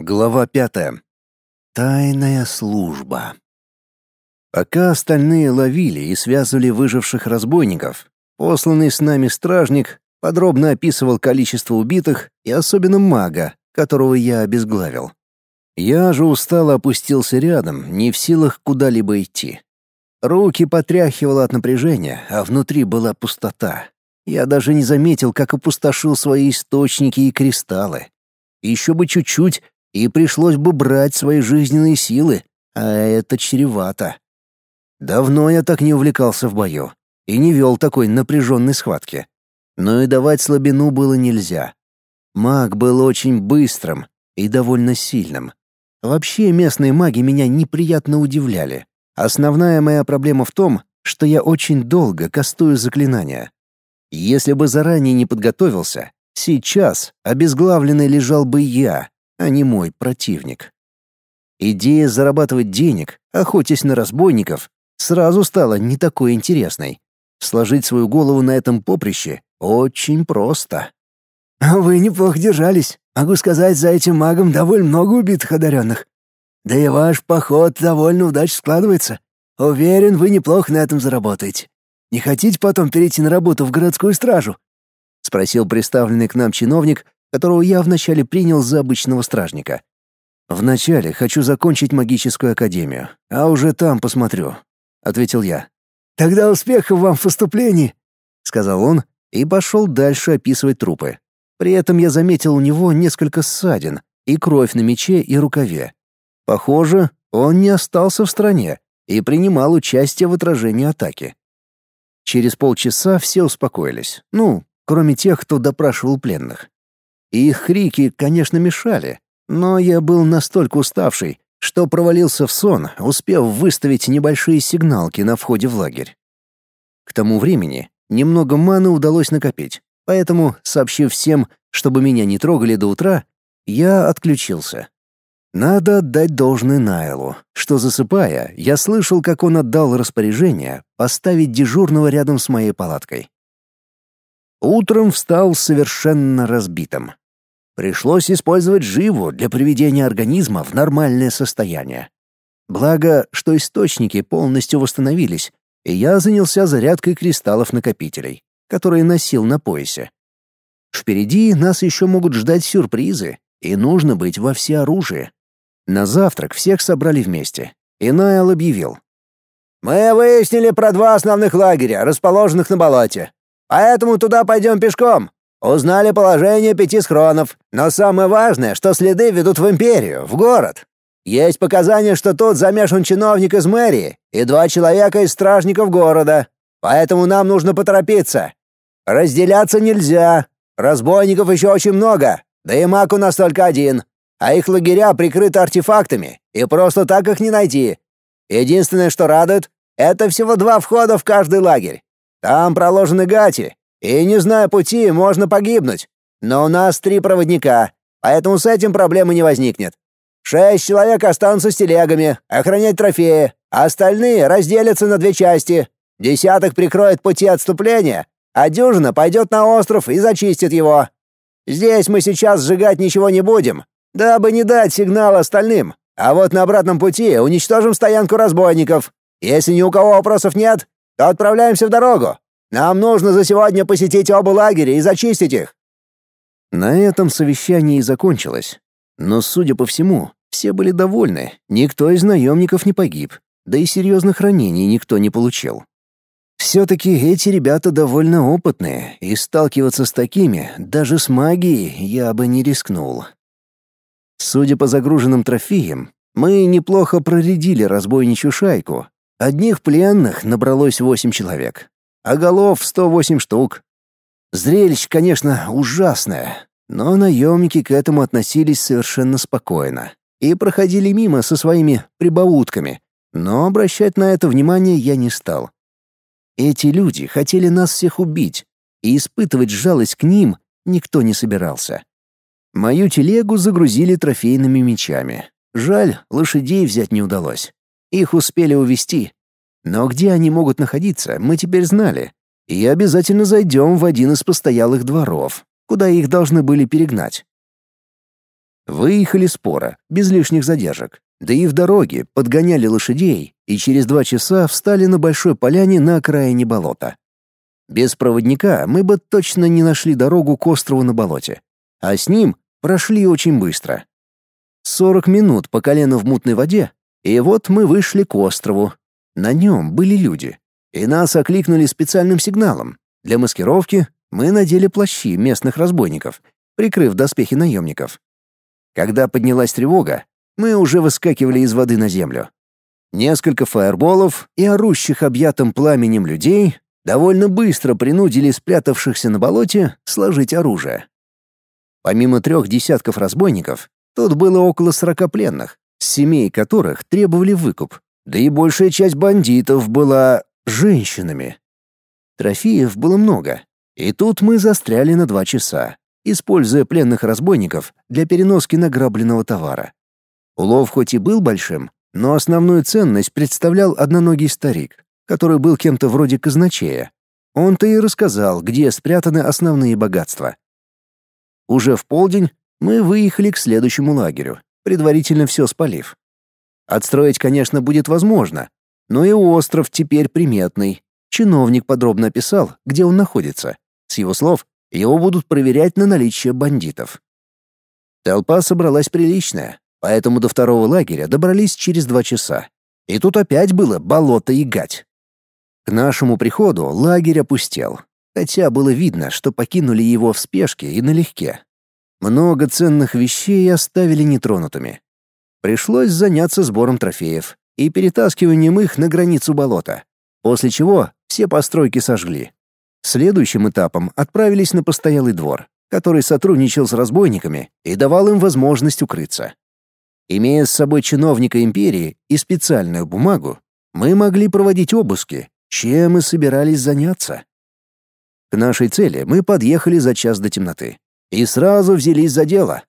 Глава пятая. Тайная служба. Пока остальные ловили и связывали выживших разбойников, посланный с нами стражник подробно описывал количество убитых и особенно мага, которого я обезглавил. Я же устало опустился рядом, не в силах куда-либо идти. Руки потряхивало от напряжения, а внутри была пустота. Я даже не заметил, как опустошил свои источники и кристаллы. Еще бы чуть-чуть, и пришлось бы брать свои жизненные силы, а это чревато. Давно я так не увлекался в бою и не вел такой напряженной схватки. Но и давать слабину было нельзя. Маг был очень быстрым и довольно сильным. Вообще местные маги меня неприятно удивляли. Основная моя проблема в том, что я очень долго кастую заклинания. Если бы заранее не подготовился, сейчас обезглавленный лежал бы я, а не мой противник. Идея зарабатывать денег, охотясь на разбойников, сразу стала не такой интересной. Сложить свою голову на этом поприще очень просто. «А вы неплохо держались. Могу сказать, за этим магом довольно много убитых одаренных. Да и ваш поход довольно удачно складывается. Уверен, вы неплохо на этом заработаете. Не хотите потом перейти на работу в городскую стражу?» — спросил представленный к нам чиновник, которого я вначале принял за обычного стражника. «Вначале хочу закончить магическую академию, а уже там посмотрю», — ответил я. «Тогда успехов вам в поступлении», — сказал он и пошел дальше описывать трупы. При этом я заметил у него несколько ссадин и кровь на мече и рукаве. Похоже, он не остался в стране и принимал участие в отражении атаки. Через полчаса все успокоились, ну, кроме тех, кто допрашивал пленных. Их крики, конечно, мешали, но я был настолько уставший, что провалился в сон, успев выставить небольшие сигналки на входе в лагерь. К тому времени немного маны удалось накопить, поэтому, сообщив всем, чтобы меня не трогали до утра, я отключился. Надо отдать должное Найлу, что засыпая, я слышал, как он отдал распоряжение поставить дежурного рядом с моей палаткой. Утром встал совершенно разбитым. Пришлось использовать живу для приведения организма в нормальное состояние. Благо, что источники полностью восстановились, и я занялся зарядкой кристаллов-накопителей, которые носил на поясе. Впереди нас еще могут ждать сюрпризы, и нужно быть во всеоружии. На завтрак всех собрали вместе, и Найл объявил. «Мы выяснили про два основных лагеря, расположенных на болоте. Поэтому туда пойдем пешком. Узнали положение пяти схронов, но самое важное, что следы ведут в империю, в город. Есть показания, что тут замешан чиновник из мэрии и два человека из стражников города. Поэтому нам нужно поторопиться. Разделяться нельзя. Разбойников еще очень много, да и маг у нас только один. А их лагеря прикрыты артефактами, и просто так их не найти. Единственное, что радует, это всего два входа в каждый лагерь. Там проложены гати, и не зная пути, можно погибнуть. Но у нас три проводника, поэтому с этим проблемы не возникнет. Шесть человек останутся с телегами, охранять трофеи, а остальные разделятся на две части. Десяток прикроет пути отступления, а дюжина пойдет на остров и зачистит его. Здесь мы сейчас сжигать ничего не будем, дабы не дать сигнал остальным. А вот на обратном пути уничтожим стоянку разбойников. Если ни у кого вопросов нет, то отправляемся в дорогу. Нам нужно за сегодня посетить оба лагеря и зачистить их. На этом совещание и закончилось. Но, судя по всему, все были довольны, никто из наемников не погиб, да и серьезных ранений никто не получил. Все-таки эти ребята довольно опытные, и сталкиваться с такими, даже с магией, я бы не рискнул. Судя по загруженным трофеям, мы неплохо проредили разбойничью шайку. Одних пленных набралось восемь человек а голов 108 штук. Зрелище, конечно, ужасное, но наемники к этому относились совершенно спокойно и проходили мимо со своими прибаутками, но обращать на это внимание я не стал. Эти люди хотели нас всех убить, и испытывать жалость к ним никто не собирался. Мою телегу загрузили трофейными мечами. Жаль, лошадей взять не удалось. Их успели увести, но где они могут находиться, мы теперь знали. И обязательно зайдем в один из постоялых дворов, куда их должны были перегнать. Выехали споро, без лишних задержек. Да и в дороге подгоняли лошадей и через два часа встали на большой поляне на окраине болота. Без проводника мы бы точно не нашли дорогу к острову на болоте, а с ним прошли очень быстро. 40 минут по колено в мутной воде, и вот мы вышли к острову. На нем были люди, и нас окликнули специальным сигналом. Для маскировки мы надели плащи местных разбойников, прикрыв доспехи наемников. Когда поднялась тревога, мы уже выскакивали из воды на землю. Несколько фаерболов и орущих объятым пламенем людей довольно быстро принудили спрятавшихся на болоте сложить оружие. Помимо трех десятков разбойников, тут было около сорока пленных, семей которых требовали выкуп, да и большая часть бандитов была женщинами. Трофеев было много, и тут мы застряли на два часа, используя пленных разбойников для переноски награбленного товара. Улов хоть и был большим, но основную ценность представлял одноногий старик, который был кем-то вроде казначея. Он-то и рассказал, где спрятаны основные богатства. Уже в полдень мы выехали к следующему лагерю, предварительно все спалив. Отстроить, конечно, будет возможно, но и остров теперь приметный. Чиновник подробно описал, где он находится. С его слов, его будут проверять на наличие бандитов. Толпа собралась приличная, поэтому до второго лагеря добрались через два часа. И тут опять было болото и гать. К нашему приходу лагерь опустел, хотя было видно, что покинули его в спешке и налегке. Много ценных вещей оставили нетронутыми. Пришлось заняться сбором трофеев и перетаскиванием их на границу болота, после чего все постройки сожгли. Следующим этапом отправились на постоялый двор, который сотрудничал с разбойниками и давал им возможность укрыться. Имея с собой чиновника империи и специальную бумагу, мы могли проводить обыски, чем и собирались заняться. К нашей цели мы подъехали за час до темноты и сразу взялись за дело.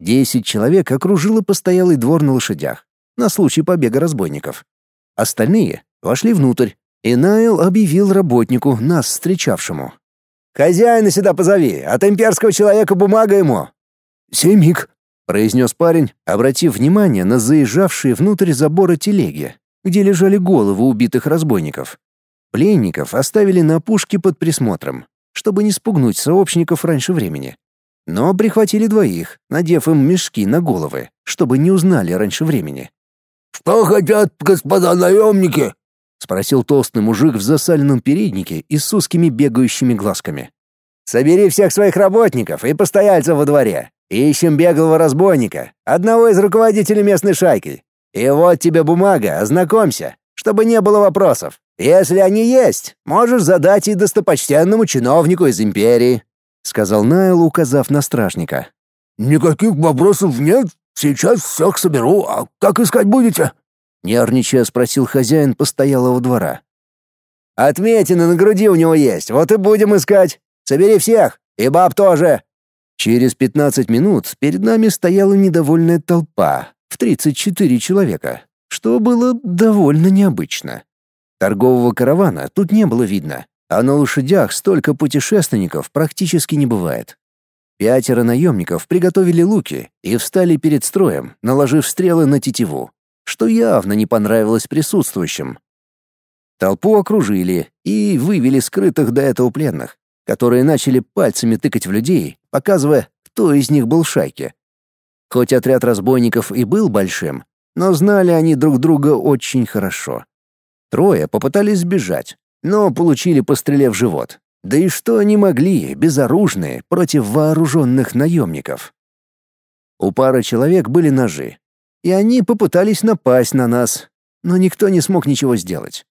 Десять человек окружило постоялый двор на лошадях на случай побега разбойников. Остальные вошли внутрь, и Найл объявил работнику, нас встречавшему. «Хозяина сюда позови, от имперского человека бумага ему». «Семик», — произнес парень, обратив внимание на заезжавшие внутрь забора телеги, где лежали головы убитых разбойников. Пленников оставили на опушке под присмотром, чтобы не спугнуть сообщников раньше времени. Но прихватили двоих, надев им мешки на головы, чтобы не узнали раньше времени. «Что хотят господа наемники?» — спросил толстый мужик в засаленном переднике и с узкими бегающими глазками. «Собери всех своих работников и постояльцев во дворе. Ищем беглого разбойника, одного из руководителей местной шайки. И вот тебе бумага, ознакомься, чтобы не было вопросов. Если они есть, можешь задать и достопочтенному чиновнику из империи», — сказал Найл, указав на стражника. «Никаких вопросов нет. Сейчас всех соберу. А как искать будете?» Нервничая спросил хозяин постоялого двора. «Отметины на груди у него есть, вот и будем искать. Собери всех, и баб тоже». Через пятнадцать минут перед нами стояла недовольная толпа в тридцать четыре человека, что было довольно необычно. Торгового каравана тут не было видно, а на лошадях столько путешественников практически не бывает. Пятеро наемников приготовили луки и встали перед строем, наложив стрелы на тетиву что явно не понравилось присутствующим. Толпу окружили и вывели скрытых до этого пленных, которые начали пальцами тыкать в людей, показывая, кто из них был в шайке. Хоть отряд разбойников и был большим, но знали они друг друга очень хорошо. Трое попытались сбежать, но получили по стреле в живот. Да и что они могли, безоружные, против вооруженных наемников? У пары человек были ножи, и они попытались напасть на нас, но никто не смог ничего сделать.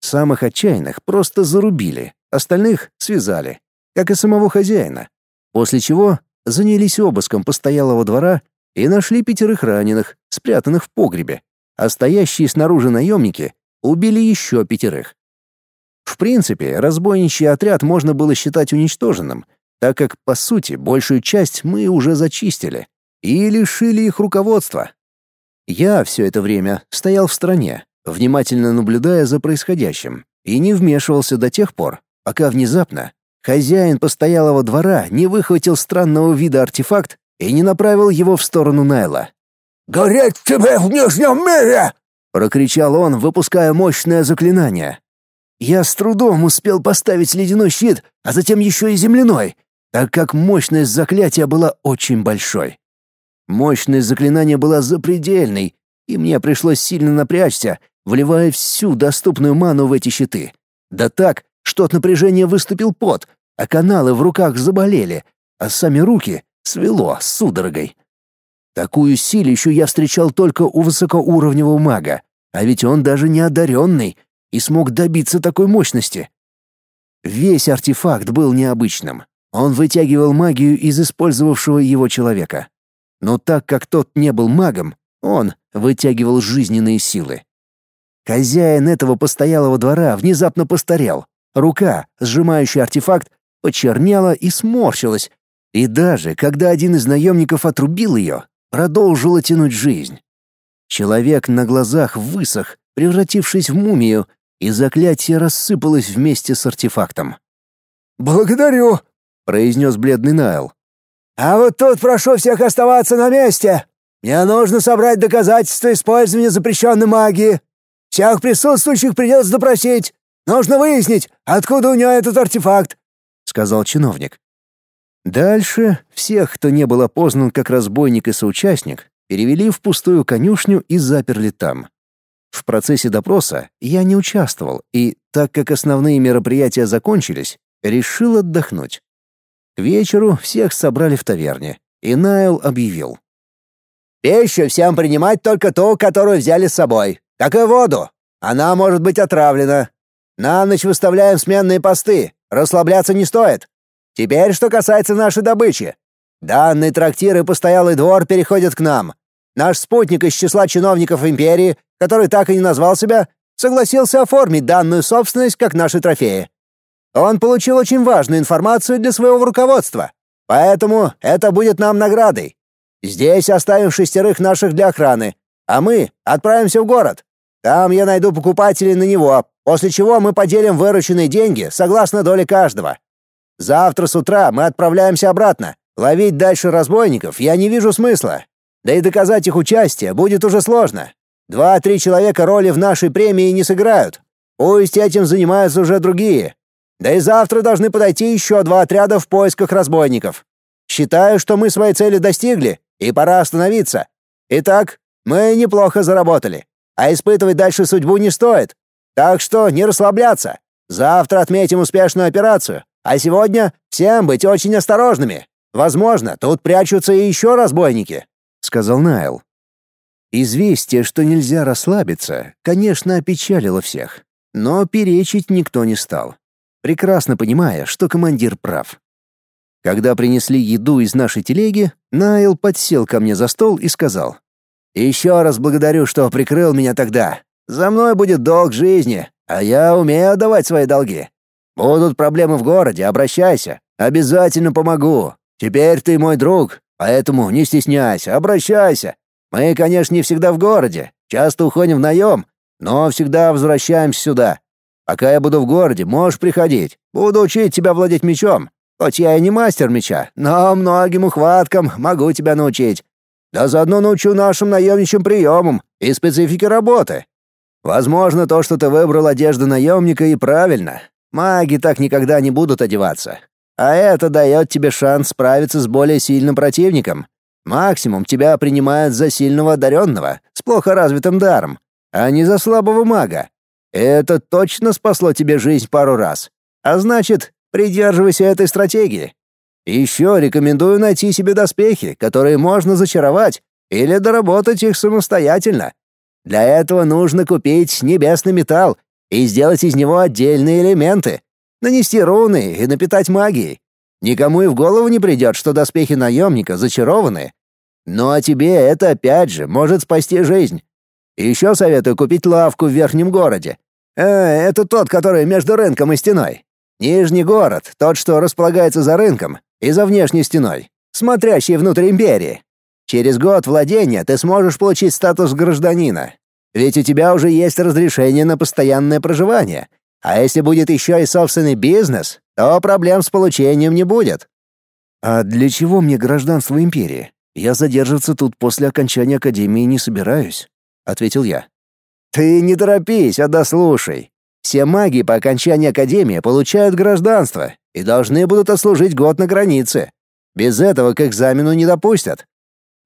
Самых отчаянных просто зарубили, остальных связали, как и самого хозяина, после чего занялись обыском постоялого двора и нашли пятерых раненых, спрятанных в погребе, а стоящие снаружи наемники убили еще пятерых. В принципе, разбойничий отряд можно было считать уничтоженным, так как, по сути, большую часть мы уже зачистили и лишили их руководства. Я все это время стоял в стороне, внимательно наблюдая за происходящим, и не вмешивался до тех пор, пока внезапно хозяин постоялого двора не выхватил странного вида артефакт и не направил его в сторону Найла. «Гореть тебе в Нижнем мире!» — прокричал он, выпуская мощное заклинание. Я с трудом успел поставить ледяной щит, а затем еще и земляной, так как мощность заклятия была очень большой. Мощность заклинания была запредельной, и мне пришлось сильно напрячься, вливая всю доступную ману в эти щиты. Да так, что от напряжения выступил пот, а каналы в руках заболели, а сами руки свело судорогой. Такую силищу я встречал только у высокоуровневого мага, а ведь он даже не одаренный и смог добиться такой мощности. Весь артефакт был необычным. Он вытягивал магию из использовавшего его человека. Но так как тот не был магом, он вытягивал жизненные силы. Хозяин этого постоялого двора внезапно постарел. Рука, сжимающая артефакт, почернела и сморщилась. И даже когда один из наемников отрубил ее, продолжила тянуть жизнь. Человек на глазах высох, превратившись в мумию, и заклятие рассыпалось вместе с артефактом. «Благодарю», — произнес бледный Найл. «А вот тут прошу всех оставаться на месте. Мне нужно собрать доказательства использования запрещенной магии. Всех присутствующих придется допросить. Нужно выяснить, откуда у него этот артефакт», — сказал чиновник. Дальше всех, кто не был опознан как разбойник и соучастник, перевели в пустую конюшню и заперли там. В процессе допроса я не участвовал и, так как основные мероприятия закончились, решил отдохнуть. К вечеру всех собрали в таверне, и Найл объявил. «Пищу всем принимать только ту, которую взяли с собой, как и воду. Она может быть отравлена. На ночь выставляем сменные посты, расслабляться не стоит. Теперь, что касается нашей добычи. Данный трактир и постоялый двор переходят к нам. Наш спутник из числа чиновников империи, который так и не назвал себя, согласился оформить данную собственность как наши трофеи. Он получил очень важную информацию для своего руководства, поэтому это будет нам наградой. Здесь оставим шестерых наших для охраны, а мы отправимся в город. Там я найду покупателей на него, после чего мы поделим вырученные деньги согласно доле каждого. Завтра с утра мы отправляемся обратно. Ловить дальше разбойников я не вижу смысла. Да и доказать их участие будет уже сложно. Два-три человека роли в нашей премии не сыграют. Пусть этим занимаются уже другие. Да и завтра должны подойти еще два отряда в поисках разбойников. Считаю, что мы своей цели достигли, и пора остановиться. Итак, мы неплохо заработали. А испытывать дальше судьбу не стоит. Так что не расслабляться. Завтра отметим успешную операцию. А сегодня всем быть очень осторожными. Возможно, тут прячутся и еще разбойники», — сказал Найл. Известие, что нельзя расслабиться, конечно, опечалило всех, но перечить никто не стал прекрасно понимая, что командир прав. Когда принесли еду из нашей телеги, Найл подсел ко мне за стол и сказал: «Еще раз благодарю, что прикрыл меня тогда. За мной будет долг жизни, а я умею отдавать свои долги. Будут проблемы в городе, обращайся, обязательно помогу. Теперь ты мой друг, поэтому не стесняйся, обращайся. Мы, конечно, не всегда в городе, часто уходим в наем, но всегда возвращаемся сюда. Пока я буду в городе, можешь приходить. Буду учить тебя владеть мечом. Хоть я и не мастер меча, но многим ухваткам могу тебя научить. Да заодно научу нашим наемничьим приемам и специфике работы. Возможно, то, что ты выбрал одежду наемника, и правильно. Маги так никогда не будут одеваться. А это дает тебе шанс справиться с более сильным противником. Максимум тебя принимают за сильного одаренного, с плохо развитым даром, а не за слабого мага. Это точно спасло тебе жизнь пару раз. А значит, придерживайся этой стратегии. Еще рекомендую найти себе доспехи, которые можно зачаровать, или доработать их самостоятельно. Для этого нужно купить небесный металл и сделать из него отдельные элементы, нанести руны и напитать магией. Никому и в голову не придет, что доспехи наемника зачарованы. Ну а тебе это опять же может спасти жизнь. Еще советую купить лавку в верхнем городе. Э, это тот, который между рынком и стеной. Нижний город, тот, что располагается за рынком и за внешней стеной, смотрящий внутрь империи. Через год владения ты сможешь получить статус гражданина. Ведь у тебя уже есть разрешение на постоянное проживание. А если будет еще и собственный бизнес, то проблем с получением не будет. «А для чего мне гражданство империи? Я задерживаться тут после окончания академии не собираюсь», — ответил я. «Ты не торопись, а дослушай. Все маги по окончании академии получают гражданство и должны будут отслужить год на границе. Без этого к экзамену не допустят.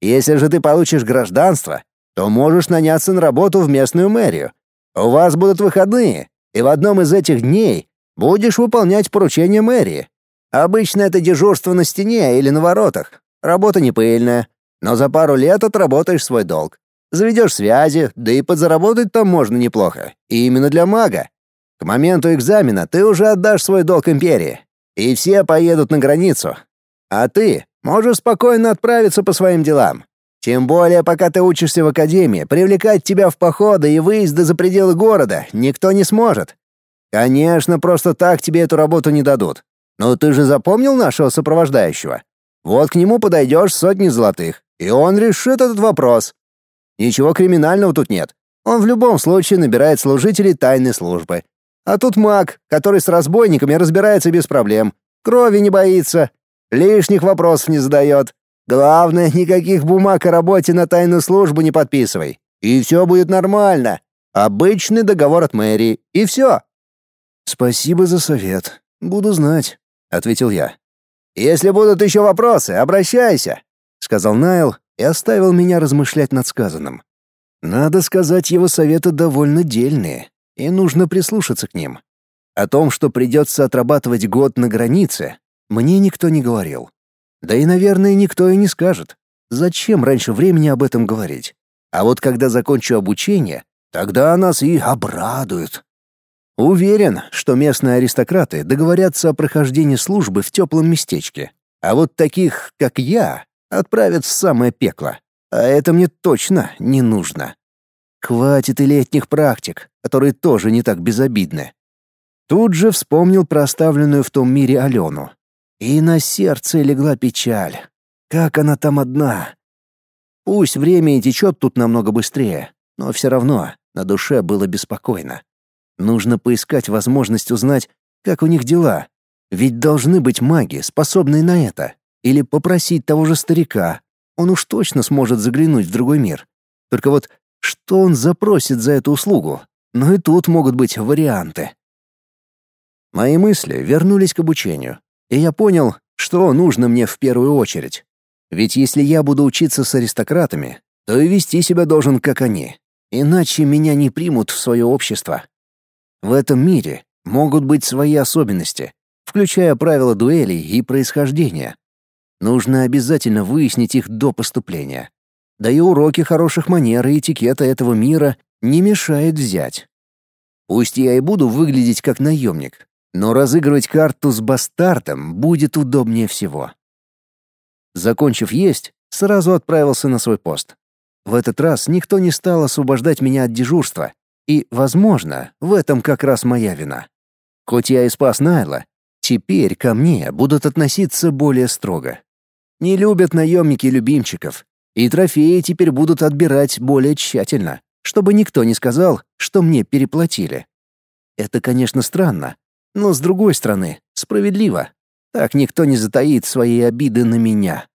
Если же ты получишь гражданство, то можешь наняться на работу в местную мэрию. У вас будут выходные, и в одном из этих дней будешь выполнять поручения мэрии. Обычно это дежурство на стене или на воротах. Работа не пыльная, но за пару лет отработаешь свой долг. Заведешь связи, да и подзаработать там можно неплохо. И именно для мага. К моменту экзамена ты уже отдашь свой долг империи. И все поедут на границу. А ты можешь спокойно отправиться по своим делам. Тем более, пока ты учишься в академии, привлекать тебя в походы и выезды за пределы города никто не сможет. Конечно, просто так тебе эту работу не дадут. Но ты же запомнил нашего сопровождающего? Вот к нему подойдешь сотни золотых, и он решит этот вопрос. Ничего криминального тут нет. Он в любом случае набирает служителей тайной службы. А тут маг, который с разбойниками разбирается без проблем. Крови не боится, лишних вопросов не задает. Главное, никаких бумаг о работе на тайную службу не подписывай. И все будет нормально. Обычный договор от мэрии, и все. Спасибо за совет. Буду знать, ответил я. Если будут еще вопросы, обращайся, сказал Найл и оставил меня размышлять над сказанным. Надо сказать, его советы довольно дельные, и нужно прислушаться к ним. О том, что придется отрабатывать год на границе, мне никто не говорил. Да и, наверное, никто и не скажет. Зачем раньше времени об этом говорить? А вот когда закончу обучение, тогда нас и обрадуют. Уверен, что местные аристократы договорятся о прохождении службы в теплом местечке. А вот таких, как я, отправят в самое пекло. А это мне точно не нужно. Хватит и летних практик, которые тоже не так безобидны. Тут же вспомнил про оставленную в том мире Алену. И на сердце легла печаль. Как она там одна? Пусть время и течет тут намного быстрее, но все равно на душе было беспокойно. Нужно поискать возможность узнать, как у них дела. Ведь должны быть маги, способные на это. Или попросить того же старика. Он уж точно сможет заглянуть в другой мир. Только вот что он запросит за эту услугу? Но и тут могут быть варианты. Мои мысли вернулись к обучению. И я понял, что нужно мне в первую очередь. Ведь если я буду учиться с аристократами, то и вести себя должен как они. Иначе меня не примут в свое общество. В этом мире могут быть свои особенности, включая правила дуэлей и происхождения. Нужно обязательно выяснить их до поступления. Да и уроки хороших манер и этикета этого мира не мешает взять. Пусть я и буду выглядеть как наемник, но разыгрывать карту с бастартом будет удобнее всего. Закончив есть, сразу отправился на свой пост. В этот раз никто не стал освобождать меня от дежурства, и, возможно, в этом как раз моя вина. Хоть я и спас Найла, теперь ко мне будут относиться более строго. Не любят наемники любимчиков, и трофеи теперь будут отбирать более тщательно, чтобы никто не сказал, что мне переплатили. Это, конечно, странно, но, с другой стороны, справедливо. Так никто не затаит свои обиды на меня.